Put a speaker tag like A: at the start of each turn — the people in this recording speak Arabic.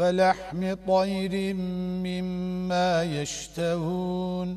A: ولحم طير مما يشتهون